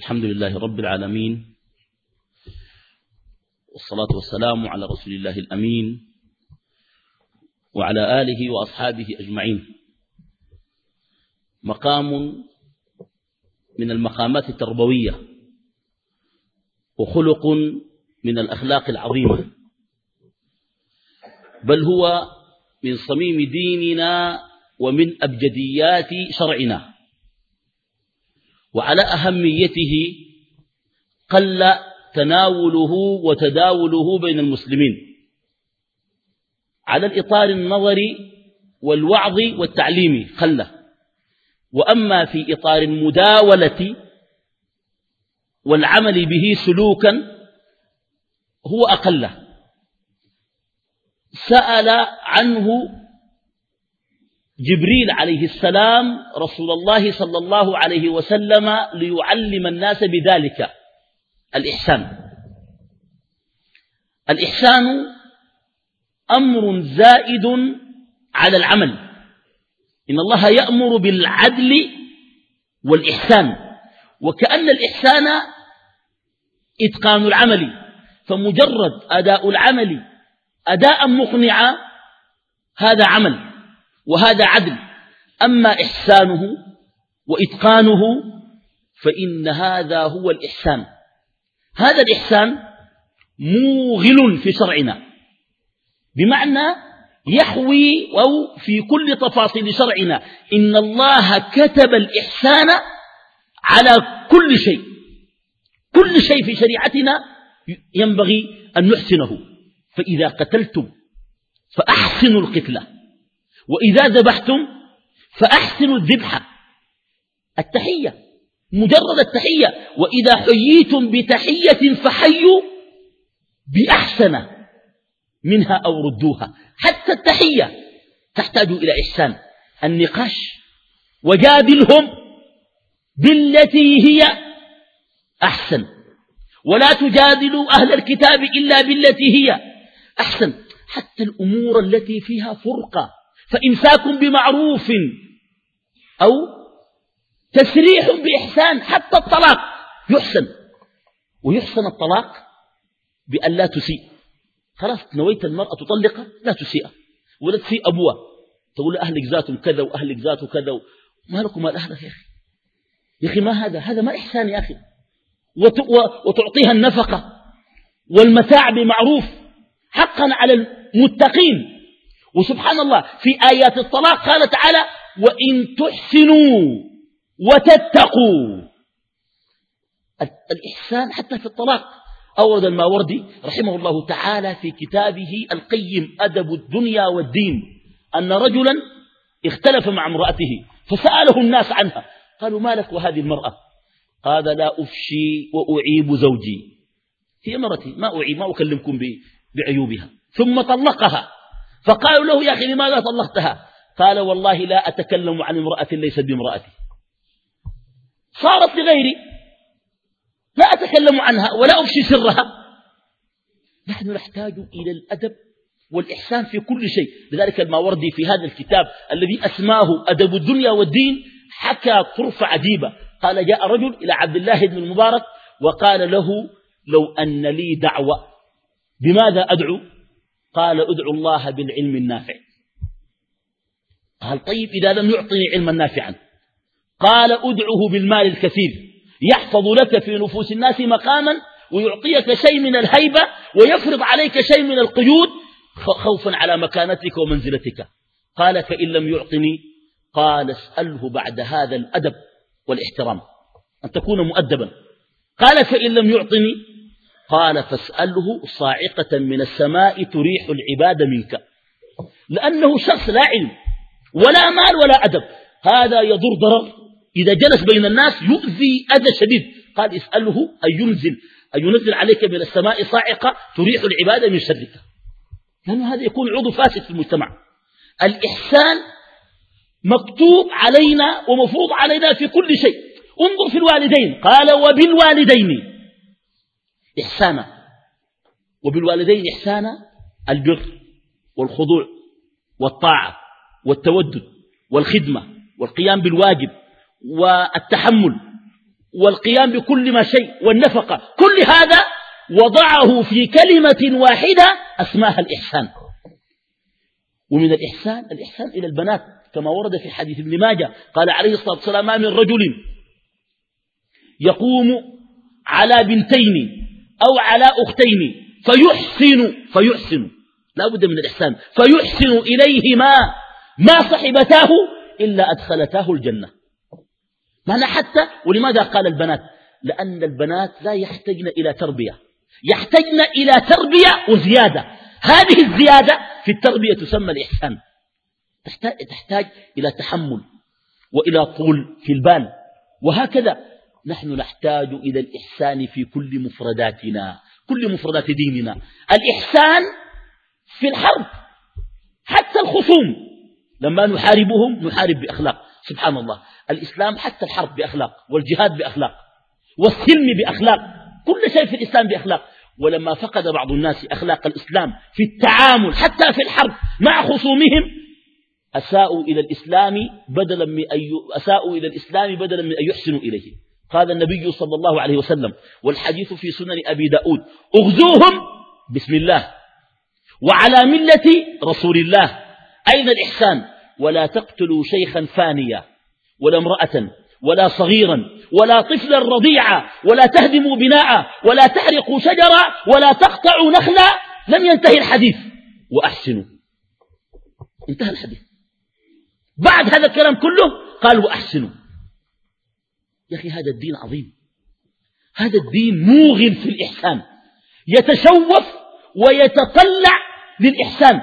الحمد لله رب العالمين والصلاة والسلام على رسول الله الأمين وعلى آله وأصحابه أجمعين. مقام من المقامات التربوية وخلق من الأخلاق العظيمة. بل هو من صميم ديننا ومن أبجديات شرعنا. وعلى أهميته قل تناوله وتداوله بين المسلمين. على الإطار النظري والوعظ والتعليم قل. وأما في إطار المداولة والعمل به سلوكا هو أقل. سأل عنه جبريل عليه السلام رسول الله صلى الله عليه وسلم ليعلم الناس بذلك. الإحسان. الإحسان أمر زائد على العمل. إن الله يأمر بالعدل والإحسان. وكأن الإحسان إتقان العمل. فمجرد أداء العمل أداء مقنعا هذا عمل. وهذا عدل. أما إحسانه وإتقانه فإن هذا هو الإحسان. هذا الإحسان موغل في شرعنا. بمعنى يحوي أو في كل تفاصيل شرعنا. إن الله كتب الإحسان على كل شيء. كل شيء في شريعتنا ينبغي أن نحسنه. فإذا قتلتم فأحسنوا القتلة. وإذا ذبحتم فأحسنوا الذبح. التحية مجرد التحية. وإذا حييتم بتحية فحيوا بأحسن منها أو ردوها. حتى التحية تحتاج إلى إحسان. النقاش وجادلهم بالتي هي أحسن. ولا تجادلوا أهل الكتاب إلا بالتي هي أحسن. حتى الأمور التي فيها فرقة. فإمساك بمعروف أو تسريح بإحسان حتى الطلاق يحسن. ويحسن الطلاق بأن لا تسيء. خلاص نويت المرأة تطلق لا تسيء. ولا تسيء أبوها. تقول أهلك ذاتهم كذا وأهلك ذاته كذا ما لكم مال أهلك يا أخي. يا أخي ما هذا؟ هذا ما إحسان يا أخي. وتعطيها النفقة والمتاع بمعروف حقا على المتقين. وسبحان الله في آيات الطلاق قال تعالى وإن تحسنوا وتتقوا. الإحسان حتى في الطلاق. أورد الماوردي رحمه الله تعالى في كتابه القيم أدب الدنيا والدين أن رجلا اختلف مع امرأته فسأله الناس عنها قالوا ما لك وهذه المرأة؟ قال لا أفشي وأعيب زوجي. هي مرتي ما أعيب ما أكلمكم بعيوبها. ثم طلقها. فقالوا له يا أخي لماذا طلقتها؟ قال والله لا أتكلم عن امرأة ليست بامرأتي. صارت لغيري لا أتكلم عنها ولا أفشي سرها. نحن نحتاج إلى الأدب والإحسان في كل شيء. لذلك الماوردي في هذا الكتاب الذي أسماه أدب الدنيا والدين حكى طرف عجيبة. قال جاء رجل إلى عبد الله بن المبارك وقال له لو أن لي دعوة بماذا أدعو؟ قال ادعو الله بالعلم النافع. قال طيب إذا لم يعطني علما نافعا. قال ادعه بالمال الكثير. يحفظ لك في نفوس الناس مقاما ويعطيك شيء من الهيبة ويفرض عليك شيء من القيود خوفا على مكانتك ومنزلتك. قال فإن لم يعطني قال اسأله بعد هذا الأدب والإحترام. أن تكون مؤدبا. قال فإن لم يعطني قال فاسأله صاعقة من السماء تريح العباد منك. لأنه شخص لا علم ولا مال ولا أدب. هذا يضر ضرر. إذا جلس بين الناس يؤذي أذى شديد. قال اسأله أن ينزل أن ينزل عليك من السماء صاعقة تريح العباد من شرك. لأن هذا يكون عضو فاسد في المجتمع. الإحسان مكتوب علينا ومفروض علينا في كل شيء. انظر في الوالدين. قال وبالوالدين. إحسانا. وبالوالدين إحسانا البر والخضوع والطاعة والتودد والخدمة والقيام بالواجب والتحمل والقيام بكل ما شيء والنفقة. كل هذا وضعه في كلمة واحدة أسماها الإحسان. ومن الإحسان الإحسان إلى البنات كما ورد في حديث ابن ماجه قال عليه الصلاة والسلام ما من رجل يقوم على بنتين أو على أختين. فيحسن فيحسن. لا بد من الإحسان. فيحسن إليهما ما صحبتاه إلا أدخلتاه الجنة. معنى حتى ولماذا قال البنات؟ لأن البنات لا يحتجن إلى تربية. يحتجن إلى تربية وزيادة. هذه الزيادة في التربية تسمى الإحسان. تحتاج, تحتاج إلى تحمل وإلى طول في البال. وهكذا نحن نحتاج إلى الإحسان في كل مفرداتنا كل مفردات ديننا. الإحسان في الحرب حتى الخصوم. لما نحاربهم نحارب بأخلاق. سبحان الله. الإسلام حتى الحرب بأخلاق والجهاد بأخلاق والسلم بأخلاق. كل شيء في الإسلام بأخلاق. ولما فقد بعض الناس أخلاق الإسلام في التعامل حتى في الحرب مع خصومهم أساءوا إلى الإسلام بدلا من أن إلى الإسلام بدلا من أن يحسنوا إليه. قال النبي صلى الله عليه وسلم والحديث في سنن أبي داود اغزوهم بسم الله وعلى ملة رسول الله. أين الإحسان؟ ولا تقتلوا شيخا فانيا ولا امرأة ولا صغيرا ولا طفلا رضيعا ولا تهدموا بناء ولا تحرقوا شجرا ولا تقطعوا نخلا لم ينتهي الحديث. وأحسنوا. انتهى الحديث. بعد هذا الكلام كله قال وأحسنوا. يا أخي هذا الدين عظيم. هذا الدين موغل في الإحسان. يتشوف ويتطلع للإحسان.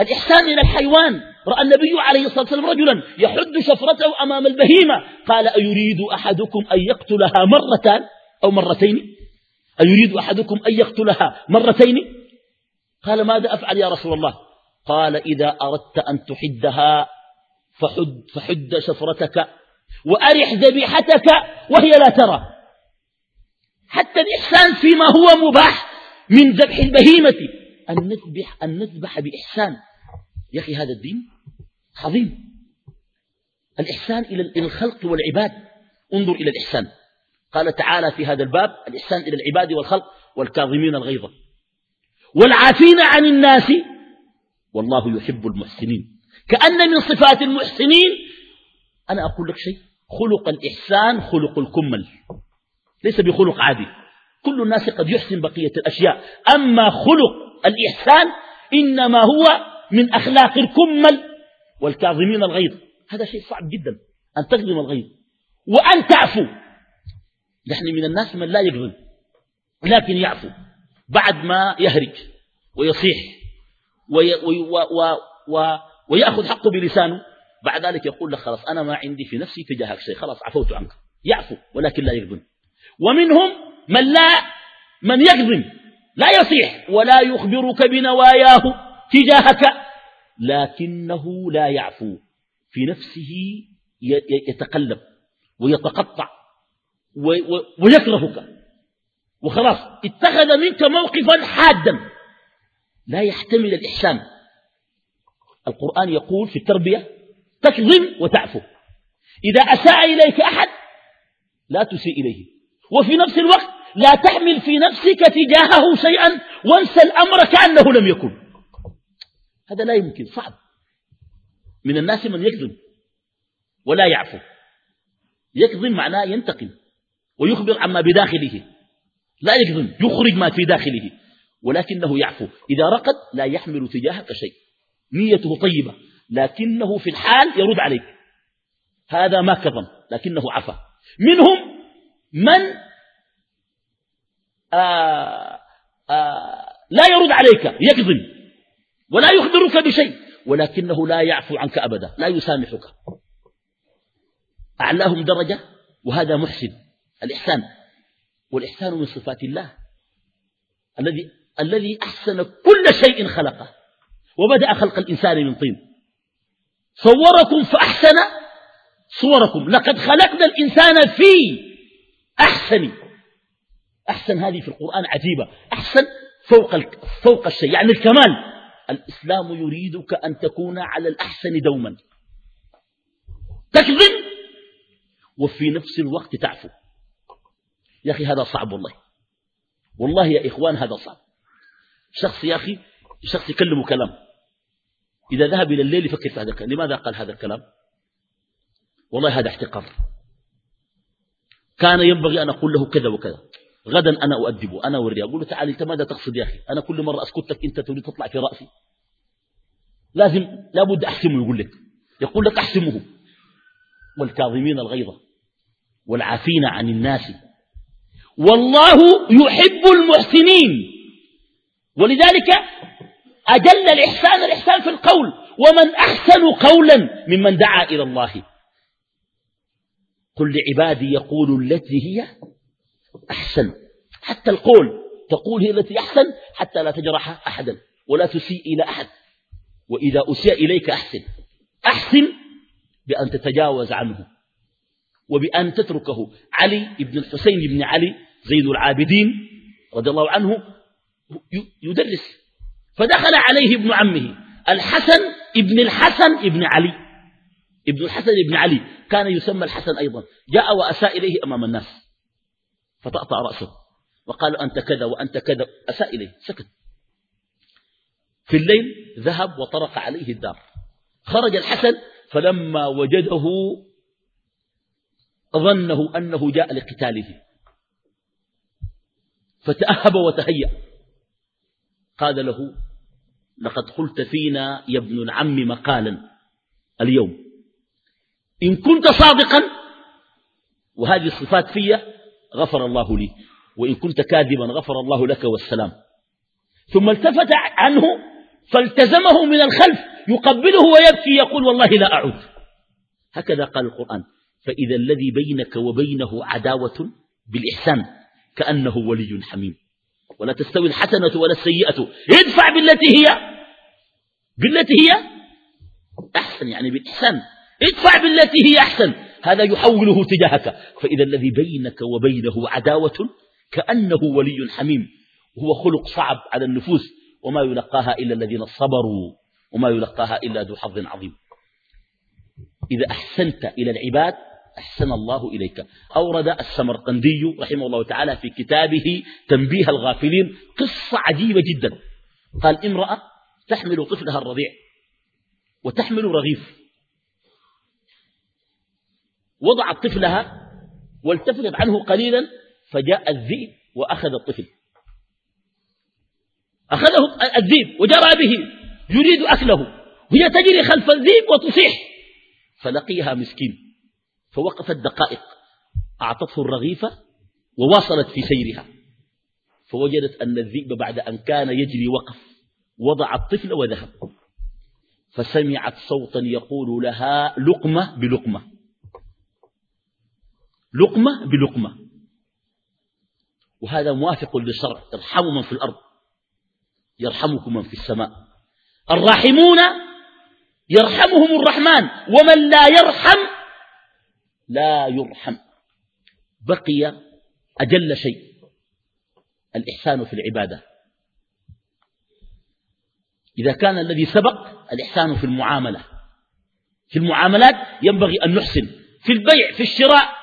الإحسان إلى الحيوان. رأى النبي عليه الصلاة والسلام رجلا يحد شفرته أمام البهيمة. قال أيريد أحدكم أن يقتلها مرتان أو مرتين؟ أيريد أحدكم أن يقتلها مرتين؟ قال ماذا أفعل يا رسول الله؟ قال إذا أردت أن تحدها فحد, فحد شفرتك وأرح ذبيحتك وهي لا ترى. حتى الإحسان فيما هو مباح من ذبح البهيمة. أن نذبح, أن نذبح بإحسان. يا أخي هذا الدين عظيم. الإحسان إلى الخلق والعباد. انظر إلى الإحسان. قال تعالى في هذا الباب الإحسان إلى العباد والخلق والكاظمين الغيظ. والعافين عن الناس. والله يحب المحسنين. كأن من صفات المحسنين. أنا أقول لك شيء. خلق الإحسان خلق الكمل. ليس بخلق عادي. كل الناس قد يحسن بقية الأشياء. أما خلق الإحسان إنما هو من أخلاق الكمل والكاظمين الغيظ. هذا شيء صعب جدا. أن تكظم الغيظ. وأن تعفو. نحن من الناس من لا يكظم لكن يعفو. بعد ما يهرج ويصيح وي وي و و ويأخذ حقه بلسانه. بعد ذلك يقول لك خلاص أنا ما عندي في نفسي تجاهك شيء خلاص عفوت عنك. يعفو ولكن لا يكظم ومنهم من لا من يكظم لا يصيح. ولا يخبرك بنواياه تجاهك. لكنه لا يعفو. في نفسه يتقلب ويتقطع ويكرهك. وخلاص اتخذ منك موقفا حادا. لا يحتمل الإحسان. القرآن يقول في التربية تكظم وتعفو. إذا أساء إليك أحد لا تسيء إليه. وفي نفس الوقت لا تحمل في نفسك تجاهه شيئا وانسى الأمر كأنه لم يكن. هذا لا يمكن صعب. من الناس من يكذب ولا يعفو. يكذب معناه ينتقم ويخبر عما بداخله. لا يكذب يخرج ما في داخله ولكنه يعفو. إذا رقد لا يحمل تجاهك شيء. نيته طيبة. لكنه في الحال يرد عليك. هذا ما كظم لكنه عفى منهم من آآ آه، آآ آه، لا يرد عليك يكذب ولا يخبرك بشيء ولكنه لا يعفو عنك أبدا لا يسامحك. أعلاهم درجة وهذا محسن الإحسان. والإحسان من صفات الله الذي الذي أحسن كل شيء خلقه. وبدأ خلق الإنسان من طين. صوركم فأحسن صوركم. لقد خلقنا الإنسان في أحسن أحسن هذه في القرآن عجيبة. أحسن فوق, فوق الشيء. يعني الكمال. الإسلام يريدك أن تكون على الأحسن دوما. تكذب وفي نفس الوقت تعفو. يا أخي هذا صعب والله. والله يا إخوان هذا صعب. شخص يا أخي شخص يكلمه كلام. إذا ذهب إلى الليل يفكر في هذا الكلام. لماذا قال هذا الكلام؟ والله هذا احتقار. كان ينبغي أن أقول له كذا وكذا. غدا أنا أؤدبه أنا أوريه. أقول له تعال أنت ماذا تقصد يا أخي؟ أنا كل مرة أسكتك أنت تريد تطلع في رأسي. لازم لابد أحسمه يقول لك. يقول لك أحسمه. والكاظمين الغيظ والعافين عن الناس. والله يحب المحسنين. ولذلك أجل الإحسان الإحسان في القول. ومن أحسن قولا ممن دعا إلى الله. قل لعبادي يقولوا التي هي أحسن. حتى القول تقول هي التي أحسن حتى لا تجرح أحدا ولا تسيء إلى أحد. وإذا أسيء إليك أحسن. أحسن بأن تتجاوز عنه وبأن تتركه. علي بن الحسين بن علي زين العابدين رضي الله عنه يدرس فدخل عليه ابن عمه الحسن ابن الحسن ابن علي. ابن الحسن ابن علي كان يسمى الحسن أيضا. جاء وأساء إليه أمام الناس. فطأطأ رأسه. وقال أنت كذا وأنت كذا. أساء إليه. سكت. في الليل ذهب وطرق عليه الدار. خرج الحسن فلما وجده ظنه أنه جاء لقتاله. فتأهب وتهيأ. قال له لقد قلت فينا يا ابن العم مقالا اليوم. إن كنت صادقا وهذه الصفات في غفر الله لي. وإن كنت كاذبا غفر الله لك والسلام. ثم التفت عنه فالتزمه من الخلف يقبله ويبكي يقول والله لا أعود. هكذا قال القرآن. فإذا الذي بينك وبينه عداوة بالإحسان كأنه ولي حميم. ولا تستوي الحسنة ولا السيئة. ادفع بالتي هي. بالتي هي أحسن يعني بالإحسان ادفع بالتي هي أحسن. هذا يحوله تجاهك. فإذا الذي بينك وبينه عداوة كأنه ولي حميم. وهو خلق صعب على النفوس. وما يلقاها إلا الذين صبروا. وما يلقاها إلا ذو حظ عظيم. إذا أحسنت إلى العباد أحسن الله إليك. أورد السمرقندي رحمه الله تعالى في كتابه تنبيه الغافلين قصة عجيبة جدا. قال امرأة تحمل طفلها الرضيع وتحمل رغيف. وضعت طفلها والتفتت عنه قليلا فجاء الذئب وأخذ الطفل. أخذه الذئب وجرى به يريد أكله. وهي تجري خلف الذئب وتصيح. فلقيها مسكين. فوقفت دقائق أعطته الرغيفة وواصلت في سيرها فوجدت أن الذئب بعد أن كان يجري وقف وضع الطفل وذهب فسمعت صوتا يقول لها لقمة بلقمة لقمة بلقمة وهذا موافق للشرع ارحموا من في الأرض يرحمكم من في السماء الراحمون يرحمهم الرحمن ومن لا يرحم لا يرحم. بقي أجل شيء الإحسان في العبادة. إذا كان الذي سبق الإحسان في المعاملة. في المعاملات ينبغي أن نحسن. في البيع في الشراء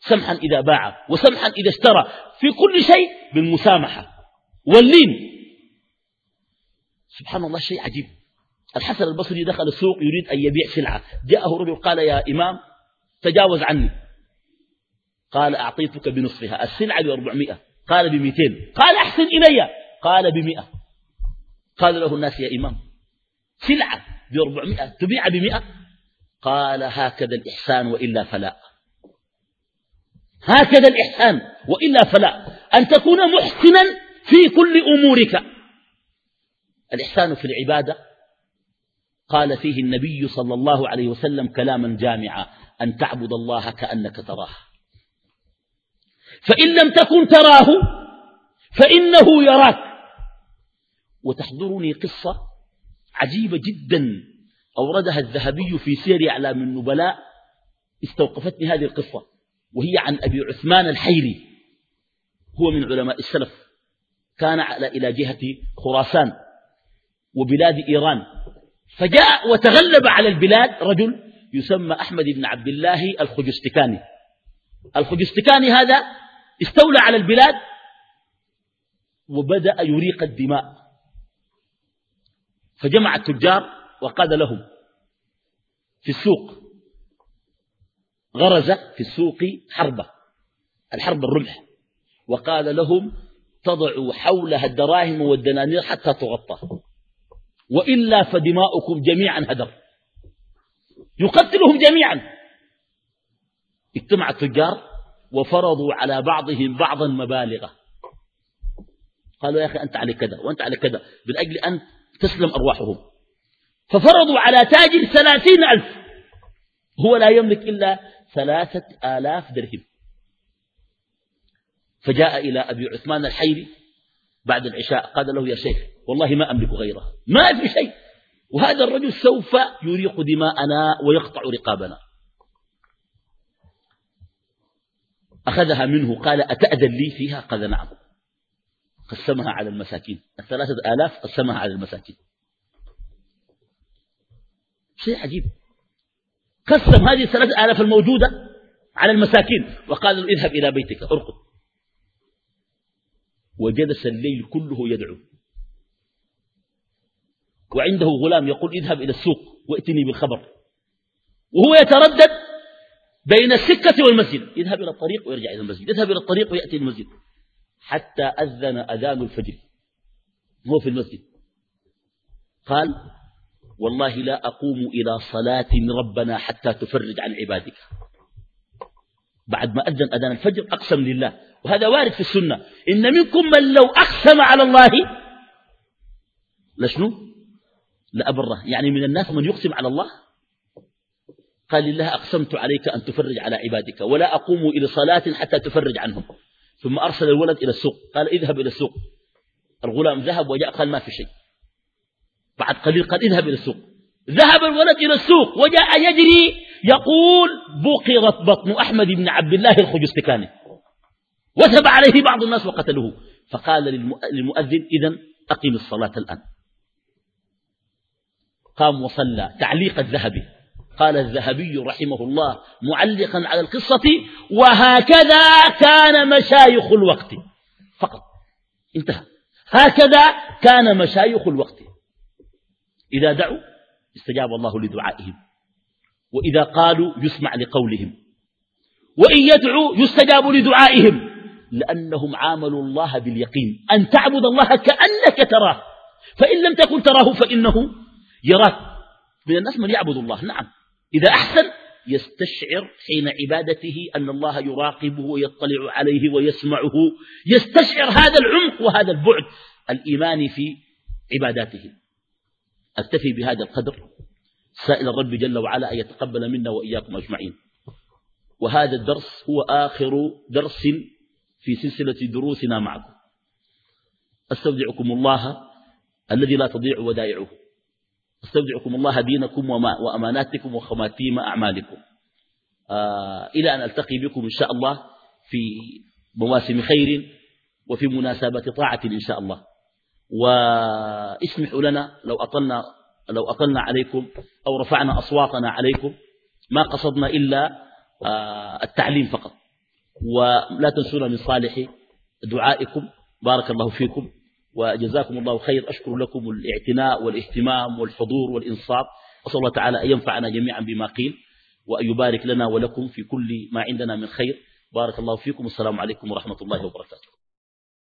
سمحا إذا باع وسمحا إذا اشترى. في كل شيء بالمسامحة. واللين. سبحان الله شيء عجيب. الحسن البصري دخل السوق يريد أن يبيع سلعة. جاءه رجل قال يا إمام تجاوز عني. قال أعطيتك بنصفها. السلعة بأربعمائة قال بمئتين. قال أحسن إلي. قال بمئة. قال له الناس يا إمام سلعة بأربعمائة. تبيع بمئة. قال هكذا الإحسان وإلا فلا. هكذا الإحسان وإلا فلا. أن تكون محسنا في كل أمورك. الإحسان في العبادة قال فيه النبي صلى الله عليه وسلم كلاما جامعا أن تعبد الله كأنك تراه. فإن لم تكن تراه فإنه يراك. وتحضرني قصة عجيبة جدا أوردها الذهبي في سير أعلام النبلاء استوقفتني هذه القصة وهي عن أبي عثمان الحيري. هو من علماء السلف كان على إلى جهة خراسان وبلاد إيران. فجاء وتغلب على البلاد رجل يسمى أحمد بن عبد الله الخجستكاني الخجستكاني هذا استولى على البلاد وبدأ يريق الدماء. فجمع التجار وقال لهم في السوق غرز في السوق حربة الحرب الرمح وقال لهم تضعوا حولها الدراهم والدنانير حتى تغطى. وإلا فدماؤكم جميعا هدر. يقتلهم جميعا. اجتمع التجار وفرضوا على بعضهم بعضا مبالغة. قالوا يا أخي أنت على كذا وأنت على كذا. من أجل أن تسلم أرواحهم. ففرضوا على تاجر ثلاثين ألف. هو لا يملك إلا ثلاثة آلاف درهم. فجاء إلى أبي عثمان الحيري بعد العشاء قال له يا شيخ والله ما أملك غيره. ما في شيء. وهذا الرجل سوف يريق دماءنا ويقطع رقابنا. أخذها منه قال أتأذن لي فيها؟ قال نعم. قسمها على المساكين. الثلاثة آلاف قسمها على المساكين. شيء عجيب. قسم هذه الثلاثة آلاف الموجودة على المساكين. وقال له اذهب إلى بيتك ارقد وجلس الليل كله يدعو. وعنده غلام يقول اذهب إلى السوق وائتني بالخبر. وهو يتردد بين السكة والمسجد. يذهب إلى الطريق ويرجع إلى المسجد. يذهب إلى الطريق ويأتي المسجد. حتى أذن أذان الفجر. هو في المسجد. قال والله لا أقوم إلى صلاة ربنا حتى تفرج عن عبادك. بعد ما أذن أذان الفجر أقسم لله. وهذا وارد في السنة. إن منكم من لو أقسم على الله لشنو؟ لأبره يعني من الناس من يقسم على الله قال لله أقسمت عليك أن تفرج على عبادك ولا أقوم إلى صلاة حتى تفرج عنهم. ثم أرسل الولد إلى السوق. قال اذهب إلى السوق. الغلام ذهب وجاء قال ما في شيء. بعد قليل قال اذهب إلى السوق. ذهب الولد إلى السوق وجاء يجري يقول بقرت بطن أحمد بن عبد الله الخجستكاني وثب عليه بعض الناس وقتلوه. فقال للمؤذن إذا أقم الصلاة الآن. قام وصلى. تعليق الذهبي. قال الذهبي رحمه الله معلقا على القصة وهكذا كان مشايخ الوقت. فقط. انتهى. هكذا كان مشايخ الوقت. إذا دعوا استجاب الله لدعائهم. وإذا قالوا يسمع لقولهم. وإن يدعوا يستجاب لدعائهم. لأنهم عاملوا الله باليقين. أن تعبد الله كأنك تراه. فإن لم تكن تراه فإنه يراك. من الناس من يعبد الله. نعم. إذا أحسن يستشعر حين عبادته أن الله يراقبه ويطلع عليه ويسمعه. يستشعر هذا العمق وهذا البعد الإيمان في عباداته. أكتفي بهذا القدر. سائل الرب جل وعلا أن يتقبل منا وإياكم أجمعين. وهذا الدرس هو آخر درس في سلسلة دروسنا معكم. أستودعكم الله الذي لا تضيع ودائعه. استودعكم الله دينكم وأماناتكم وخماتيم أعمالكم. آه إلى أن ألتقي بكم إن شاء الله في مواسم خير وفي مناسبة طاعة إن شاء الله. واسمحوا لنا لو أطلنا, لو أطلنا عليكم أو رفعنا أصواتنا عليكم ما قصدنا إلا آه التعليم فقط. ولا تنسونا من صالح دعائكم. بارك الله فيكم. وجزاكم الله خير. أشكر لكم الاعتناء والاهتمام والحضور والإنصات. وصلى الله تعالى أن ينفعنا جميعا بما قيل وأن يبارك لنا ولكم في كل ما عندنا من خير. بارك الله فيكم. والسلام عليكم ورحمة الله وبركاته.